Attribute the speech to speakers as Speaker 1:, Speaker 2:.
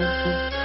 Speaker 1: Música